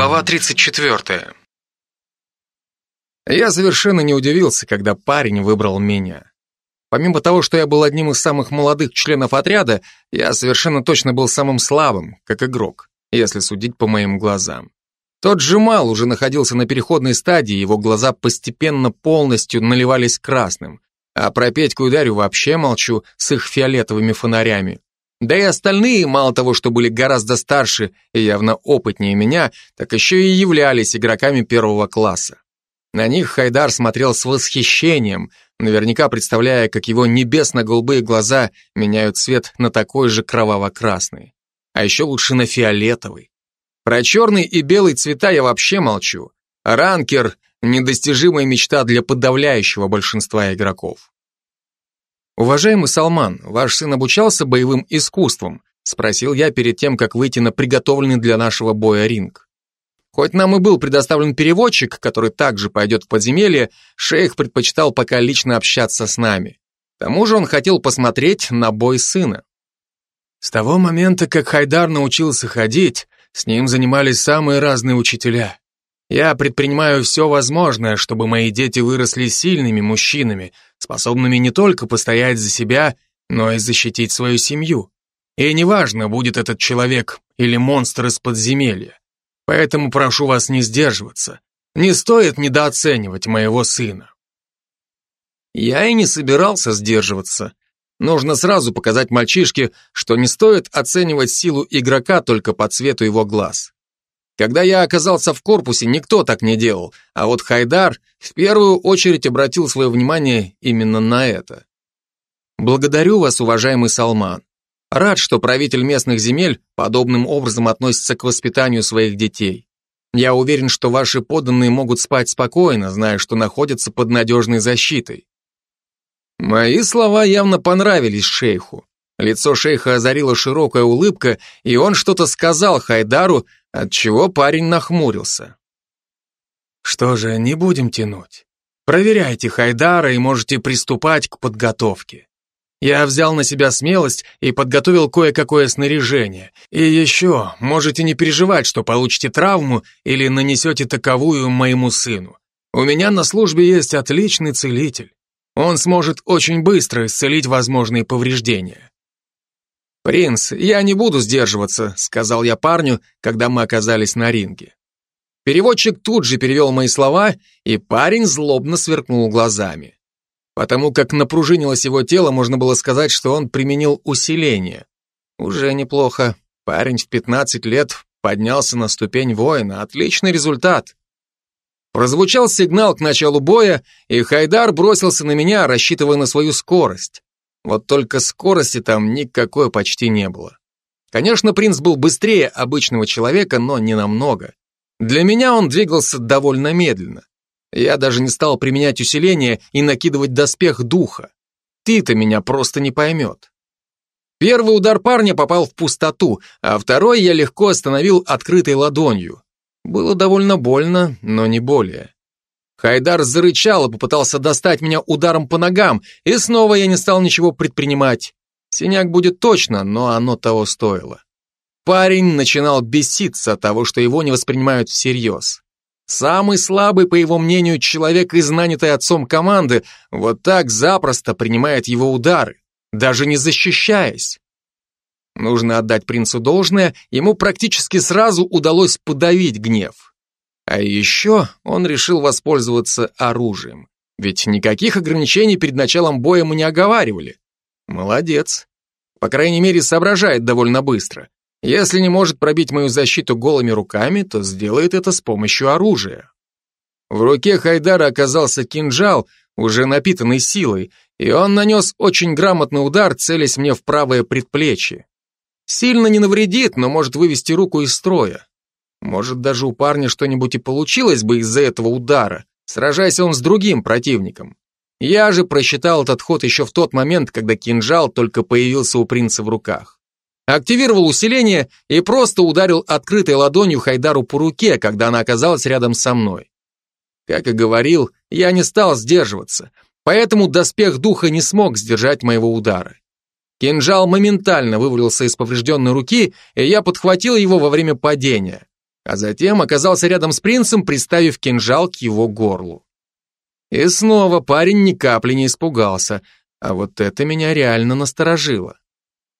Глава 34. Я совершенно не удивился, когда парень выбрал меня. Помимо того, что я был одним из самых молодых членов отряда, я совершенно точно был самым слабым, как игрок, если судить по моим глазам. Тот Джемал уже находился на переходной стадии, его глаза постепенно полностью наливались красным, а про Петьку и Дарью вообще молчу с их фиолетовыми фонарями. Да и остальные, мало того, что были гораздо старше и явно опытнее меня, так еще и являлись игроками первого класса. На них Хайдар смотрел с восхищением, наверняка представляя, как его небесно-голубые глаза меняют цвет на такой же кроваво-красный. А еще лучше на фиолетовый. Про черный и белый цвета я вообще молчу. Ранкер — недостижимая мечта для подавляющего большинства игроков. «Уважаемый Салман, ваш сын обучался боевым искусствам?» спросил я перед тем, как выйти на приготовленный для нашего боя ринг. Хоть нам и был предоставлен переводчик, который также пойдет в подземелье, шейх предпочитал пока лично общаться с нами. К тому же он хотел посмотреть на бой сына. С того момента, как Хайдар научился ходить, с ним занимались самые разные учителя. Я предпринимаю все возможное, чтобы мои дети выросли сильными мужчинами, способными не только постоять за себя, но и защитить свою семью. И неважно, будет этот человек или монстр из подземелья. Поэтому прошу вас не сдерживаться. Не стоит недооценивать моего сына. Я и не собирался сдерживаться. Нужно сразу показать мальчишке, что не стоит оценивать силу игрока только по цвету его глаз. Когда я оказался в корпусе, никто так не делал, а вот Хайдар в первую очередь обратил свое внимание именно на это. Благодарю вас, уважаемый Салман. Рад, что правитель местных земель подобным образом относится к воспитанию своих детей. Я уверен, что ваши подданные могут спать спокойно, зная, что находятся под надежной защитой. Мои слова явно понравились шейху. Лицо шейха озарила широкая улыбка, и он что-то сказал Хайдару, отчего парень нахмурился. Что же, не будем тянуть. Проверяйте Хайдара и можете приступать к подготовке. Я взял на себя смелость и подготовил кое-какое снаряжение. И еще, можете не переживать, что получите травму или нанесете таковую моему сыну. У меня на службе есть отличный целитель. Он сможет очень быстро исцелить возможные повреждения. «Принц, я не буду сдерживаться», — сказал я парню, когда мы оказались на ринге. Переводчик тут же перевел мои слова, и парень злобно сверкнул глазами. Потому как напружинилось его тело, можно было сказать, что он применил усиление. Уже неплохо. Парень в 15 лет поднялся на ступень воина. Отличный результат. Прозвучал сигнал к началу боя, и Хайдар бросился на меня, рассчитывая на свою скорость. Вот только скорости там никакой почти не было. Конечно, принц был быстрее обычного человека, но не намного. Для меня он двигался довольно медленно. Я даже не стал применять усиление и накидывать доспех духа. Ты-то меня просто не поймет. Первый удар парня попал в пустоту, а второй я легко остановил открытой ладонью. Было довольно больно, но не более. Хайдар зарычал и попытался достать меня ударом по ногам, и снова я не стал ничего предпринимать. Синяк будет точно, но оно того стоило. Парень начинал беситься от того, что его не воспринимают всерьез. Самый слабый, по его мнению, человек из нанятой отцом команды вот так запросто принимает его удары, даже не защищаясь. Нужно отдать принцу должное, ему практически сразу удалось подавить гнев. А еще он решил воспользоваться оружием. Ведь никаких ограничений перед началом боя мы не оговаривали. Молодец. По крайней мере, соображает довольно быстро. Если не может пробить мою защиту голыми руками, то сделает это с помощью оружия. В руке Хайдара оказался кинжал, уже напитанный силой, и он нанес очень грамотный удар, целясь мне в правое предплечье. Сильно не навредит, но может вывести руку из строя. Может, даже у парня что-нибудь и получилось бы из-за этого удара, сражаясь он с другим противником. Я же просчитал этот ход еще в тот момент, когда кинжал только появился у принца в руках. Активировал усиление и просто ударил открытой ладонью Хайдару по руке, когда она оказалась рядом со мной. Как и говорил, я не стал сдерживаться, поэтому доспех духа не смог сдержать моего удара. Кинжал моментально вывалился из поврежденной руки, и я подхватил его во время падения. А затем оказался рядом с принцем, приставив кинжал к его горлу. И снова парень ни капли не испугался, а вот это меня реально насторожило.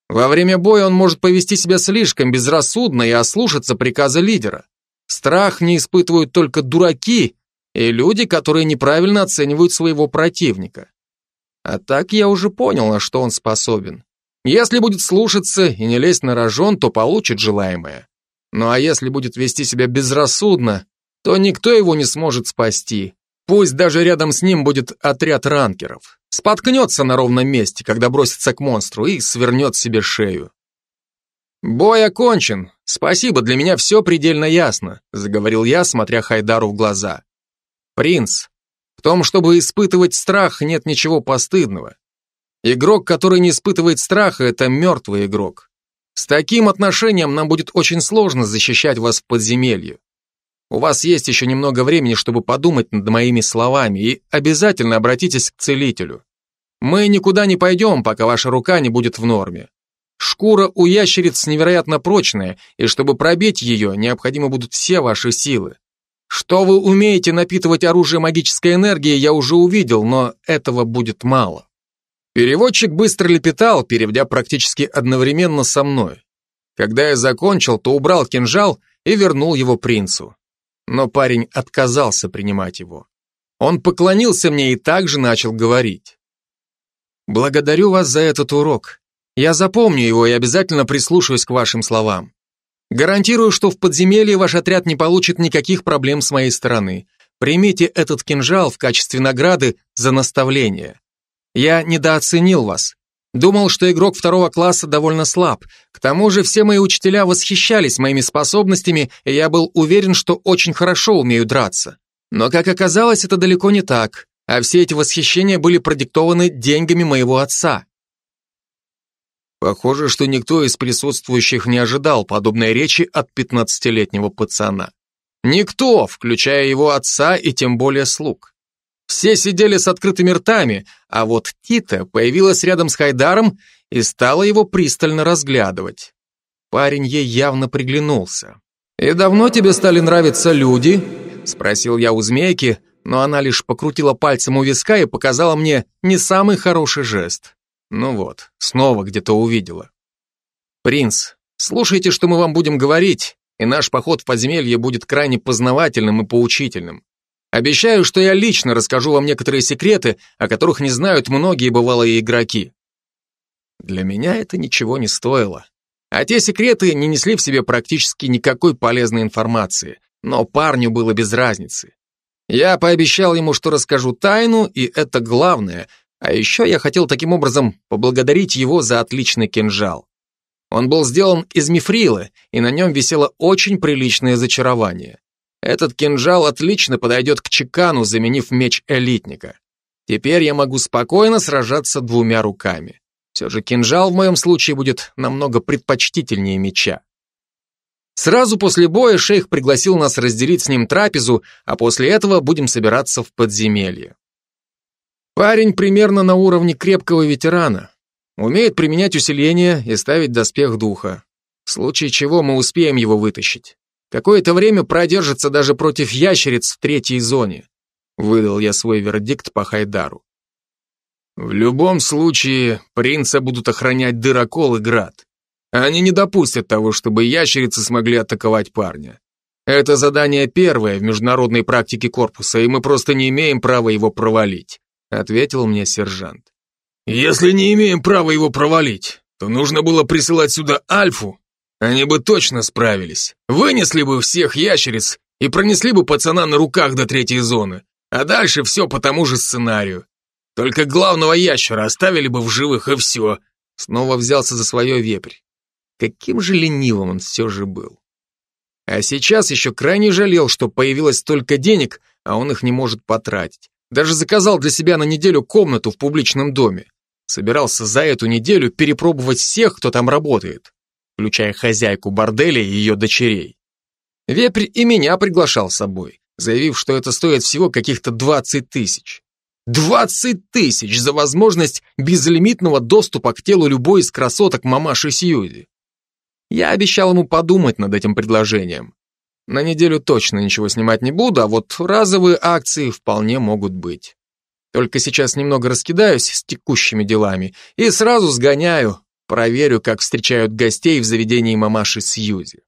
Во время боя он может повести себя слишком безрассудно и ослушаться приказа лидера. Страх не испытывают только дураки и люди, которые неправильно оценивают своего противника. А так я уже понял, на что он способен. Если будет слушаться и не лезть на рожон, то получит желаемое. Ну а если будет вести себя безрассудно, то никто его не сможет спасти. Пусть даже рядом с ним будет отряд ранкеров. Споткнется на ровном месте, когда бросится к монстру и свернет себе шею. «Бой окончен. Спасибо, для меня все предельно ясно», заговорил я, смотря Хайдару в глаза. «Принц, в том, чтобы испытывать страх, нет ничего постыдного. Игрок, который не испытывает страха, это мертвый игрок. С таким отношением нам будет очень сложно защищать вас в подземелье. У вас есть еще немного времени, чтобы подумать над моими словами, и обязательно обратитесь к целителю. Мы никуда не пойдем, пока ваша рука не будет в норме. Шкура у ящериц невероятно прочная, и чтобы пробить ее, необходимы будут все ваши силы. Что вы умеете напитывать оружие магической энергией, я уже увидел, но этого будет мало. Переводчик быстро лепетал, переведя практически одновременно со мной. Когда я закончил, то убрал кинжал и вернул его принцу но парень отказался принимать его. Он поклонился мне и также начал говорить. «Благодарю вас за этот урок. Я запомню его и обязательно прислушаюсь к вашим словам. Гарантирую, что в подземелье ваш отряд не получит никаких проблем с моей стороны. Примите этот кинжал в качестве награды за наставление. Я недооценил вас. Думал, что игрок второго класса довольно слаб. К тому же все мои учителя восхищались моими способностями, и я был уверен, что очень хорошо умею драться. Но, как оказалось, это далеко не так, а все эти восхищения были продиктованы деньгами моего отца. Похоже, что никто из присутствующих не ожидал подобной речи от 15-летнего пацана. Никто, включая его отца и тем более слуг. Все сидели с открытыми ртами, а вот Тита появилась рядом с Хайдаром и стала его пристально разглядывать. Парень ей явно приглянулся. «И давно тебе стали нравиться люди?» — спросил я у змейки, но она лишь покрутила пальцем у виска и показала мне не самый хороший жест. Ну вот, снова где-то увидела. «Принц, слушайте, что мы вам будем говорить, и наш поход в подземелье будет крайне познавательным и поучительным. Обещаю, что я лично расскажу вам некоторые секреты, о которых не знают многие бывалые игроки. Для меня это ничего не стоило. А те секреты не несли в себе практически никакой полезной информации, но парню было без разницы. Я пообещал ему, что расскажу тайну, и это главное, а еще я хотел таким образом поблагодарить его за отличный кинжал. Он был сделан из мифрила, и на нем висело очень приличное зачарование. Этот кинжал отлично подойдет к чекану, заменив меч элитника. Теперь я могу спокойно сражаться двумя руками. Все же кинжал в моем случае будет намного предпочтительнее меча. Сразу после боя шейх пригласил нас разделить с ним трапезу, а после этого будем собираться в подземелье. Парень примерно на уровне крепкого ветерана. Умеет применять усиление и ставить доспех духа. В случае чего мы успеем его вытащить. Какое-то время продержится даже против ящериц в третьей зоне. Выдал я свой вердикт по Хайдару. В любом случае, принца будут охранять дырокол и град. Они не допустят того, чтобы ящерицы смогли атаковать парня. Это задание первое в международной практике корпуса, и мы просто не имеем права его провалить, ответил мне сержант. Если не имеем права его провалить, то нужно было присылать сюда Альфу они бы точно справились. Вынесли бы всех ящериц и пронесли бы пацана на руках до третьей зоны. А дальше все по тому же сценарию. Только главного ящера оставили бы в живых, и все. Снова взялся за свое вепрь. Каким же ленивым он все же был. А сейчас еще крайне жалел, что появилось столько денег, а он их не может потратить. Даже заказал для себя на неделю комнату в публичном доме. Собирался за эту неделю перепробовать всех, кто там работает включая хозяйку борделя и ее дочерей. Вепрь и меня приглашал с собой, заявив, что это стоит всего каких-то 20 тысяч. 20 тысяч за возможность безлимитного доступа к телу любой из красоток мамаши Сьюзи. Я обещал ему подумать над этим предложением. На неделю точно ничего снимать не буду, а вот разовые акции вполне могут быть. Только сейчас немного раскидаюсь с текущими делами и сразу сгоняю, проверю, как встречают гостей в заведении мамаши Сьюзи.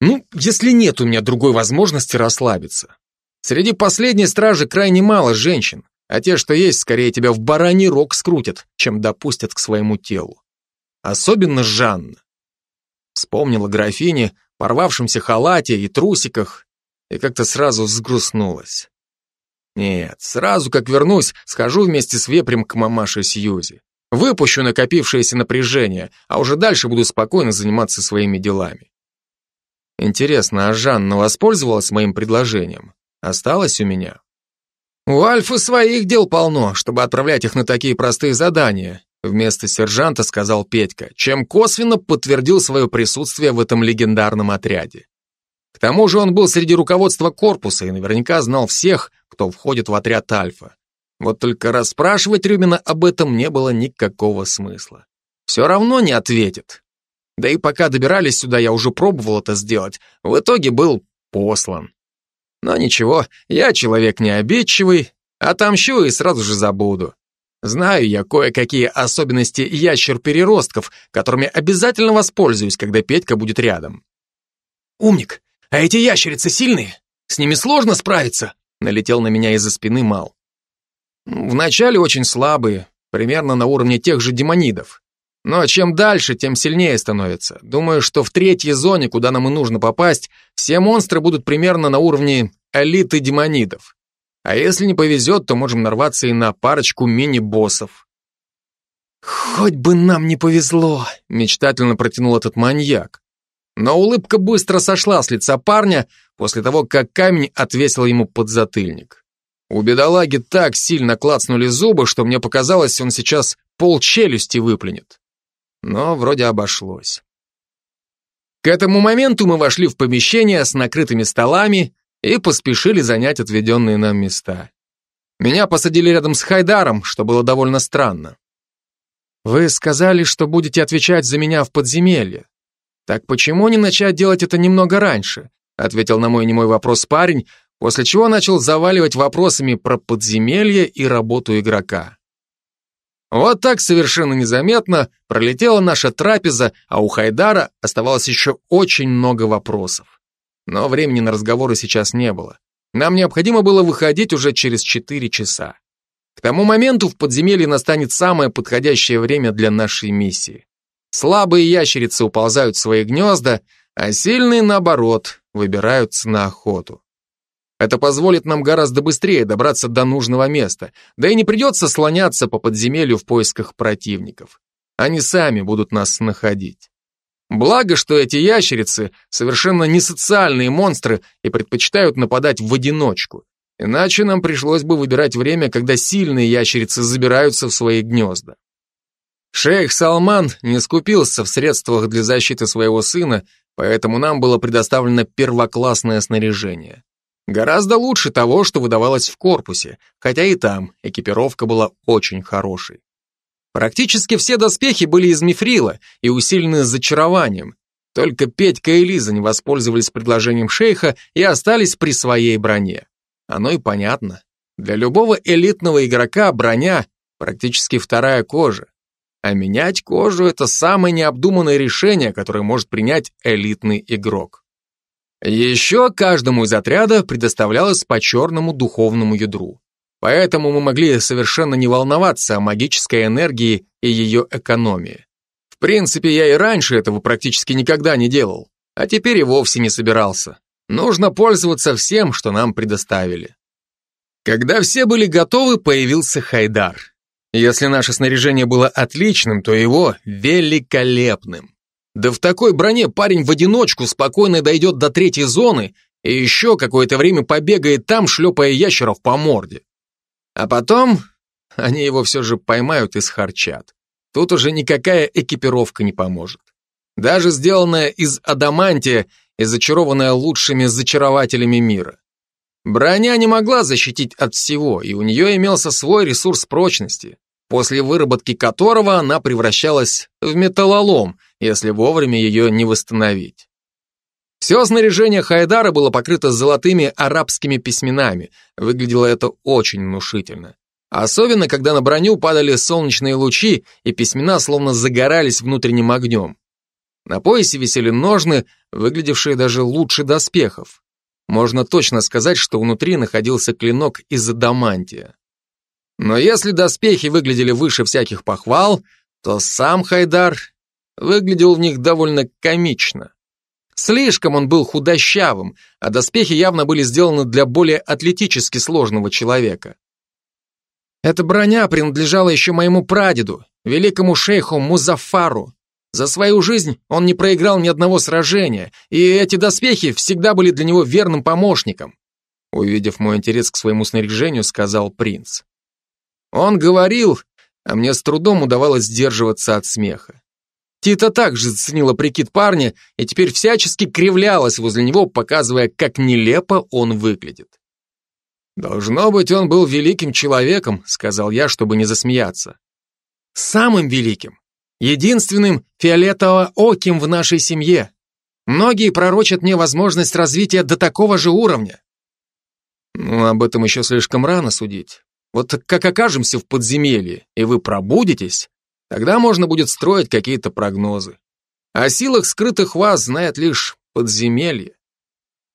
Ну, если нет у меня другой возможности расслабиться. Среди последней стражи крайне мало женщин, а те, что есть, скорее тебя в бараний рог скрутят, чем допустят к своему телу. Особенно Жанна. Вспомнила графине, порвавшемся халате и трусиках, и как-то сразу взгрустнулась. Нет, сразу как вернусь, схожу вместе с вепрем к мамаше Сьюзи. Выпущу накопившееся напряжение, а уже дальше буду спокойно заниматься своими делами. Интересно, а Жанна воспользовалась моим предложением? Осталась у меня? У Альфы своих дел полно, чтобы отправлять их на такие простые задания, вместо сержанта сказал Петька, чем косвенно подтвердил свое присутствие в этом легендарном отряде. К тому же он был среди руководства корпуса и наверняка знал всех, кто входит в отряд Альфа. Вот только расспрашивать Рюмина об этом не было никакого смысла. Все равно не ответит. Да и пока добирались сюда, я уже пробовал это сделать. В итоге был послан. Но ничего, я человек не обидчивый, отомщу и сразу же забуду. Знаю я кое-какие особенности ящер-переростков, которыми обязательно воспользуюсь, когда Петька будет рядом. «Умник, а эти ящерицы сильные? С ними сложно справиться?» Налетел на меня из-за спины Мал. «Вначале очень слабые, примерно на уровне тех же демонидов. Но чем дальше, тем сильнее становится. Думаю, что в третьей зоне, куда нам и нужно попасть, все монстры будут примерно на уровне элиты демонидов. А если не повезет, то можем нарваться и на парочку мини-боссов. «Хоть бы нам не повезло», — мечтательно протянул этот маньяк. Но улыбка быстро сошла с лица парня после того, как камень отвесил ему подзатыльник. У бедолаги так сильно клацнули зубы, что мне показалось, он сейчас пол челюсти выплюнет но вроде обошлось. К этому моменту мы вошли в помещение с накрытыми столами и поспешили занять отведенные нам места. Меня посадили рядом с Хайдаром, что было довольно странно. «Вы сказали, что будете отвечать за меня в подземелье. Так почему не начать делать это немного раньше?» ответил на мой немой вопрос парень, после чего начал заваливать вопросами про подземелье и работу игрока. Вот так совершенно незаметно пролетела наша трапеза, а у Хайдара оставалось еще очень много вопросов. Но времени на разговоры сейчас не было. Нам необходимо было выходить уже через 4 часа. К тому моменту в подземелье настанет самое подходящее время для нашей миссии. Слабые ящерицы уползают в свои гнезда, а сильные, наоборот, выбираются на охоту. Это позволит нам гораздо быстрее добраться до нужного места, да и не придется слоняться по подземелью в поисках противников. Они сами будут нас находить. Благо, что эти ящерицы совершенно не социальные монстры и предпочитают нападать в одиночку. Иначе нам пришлось бы выбирать время, когда сильные ящерицы забираются в свои гнезда. Шейх Салман не скупился в средствах для защиты своего сына, поэтому нам было предоставлено первоклассное снаряжение. Гораздо лучше того, что выдавалось в корпусе, хотя и там экипировка была очень хорошей. Практически все доспехи были из мифрила и усилены зачарованием. Только Петька и Лиза не воспользовались предложением шейха и остались при своей броне. Оно и понятно. Для любого элитного игрока броня практически вторая кожа. А менять кожу – это самое необдуманное решение, которое может принять элитный игрок. Еще каждому из отряда предоставлялось по черному духовному ядру. Поэтому мы могли совершенно не волноваться о магической энергии и ее экономии. В принципе, я и раньше этого практически никогда не делал, а теперь и вовсе не собирался. Нужно пользоваться всем, что нам предоставили. Когда все были готовы, появился Хайдар. Если наше снаряжение было отличным, то его великолепным. Да в такой броне парень в одиночку спокойно дойдет до третьей зоны и еще какое-то время побегает там, шлепая ящеров по морде. А потом они его все же поймают и схарчат. Тут уже никакая экипировка не поможет. Даже сделанная из адамантия и зачарованная лучшими зачарователями мира. Броня не могла защитить от всего, и у нее имелся свой ресурс прочности, после выработки которого она превращалась в металлолом – если вовремя ее не восстановить. Все снаряжение Хайдара было покрыто золотыми арабскими письменами. Выглядело это очень внушительно. Особенно, когда на броню падали солнечные лучи, и письмена словно загорались внутренним огнем. На поясе висели ножны, выглядевшие даже лучше доспехов. Можно точно сказать, что внутри находился клинок из адамантия. Но если доспехи выглядели выше всяких похвал, то сам Хайдар выглядел в них довольно комично. Слишком он был худощавым, а доспехи явно были сделаны для более атлетически сложного человека. Эта броня принадлежала еще моему прадеду, великому шейху Музафару. За свою жизнь он не проиграл ни одного сражения, и эти доспехи всегда были для него верным помощником. Увидев мой интерес к своему снаряжению, сказал принц. Он говорил, а мне с трудом удавалось сдерживаться от смеха. Тита также заценила прикид парня и теперь всячески кривлялась возле него, показывая, как нелепо он выглядит. «Должно быть, он был великим человеком», — сказал я, чтобы не засмеяться. «Самым великим, единственным фиолетово-оким в нашей семье. Многие пророчат мне возможность развития до такого же уровня». «Ну, об этом еще слишком рано судить. Вот как окажемся в подземелье, и вы пробудетесь, Тогда можно будет строить какие-то прогнозы. О силах скрытых вас знает лишь подземелье.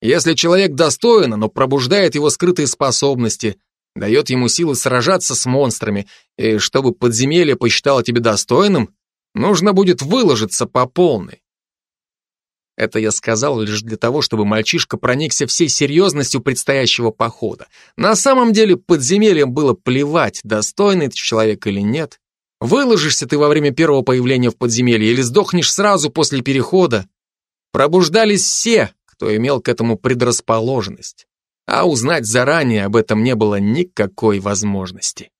Если человек достоин, но пробуждает его скрытые способности, дает ему силы сражаться с монстрами, и чтобы подземелье посчитало тебя достойным, нужно будет выложиться по полной. Это я сказал лишь для того, чтобы мальчишка проникся всей серьезностью предстоящего похода. На самом деле подземельем было плевать, достойный ты человек или нет. Выложишься ты во время первого появления в подземелье или сдохнешь сразу после перехода. Пробуждались все, кто имел к этому предрасположенность. А узнать заранее об этом не было никакой возможности.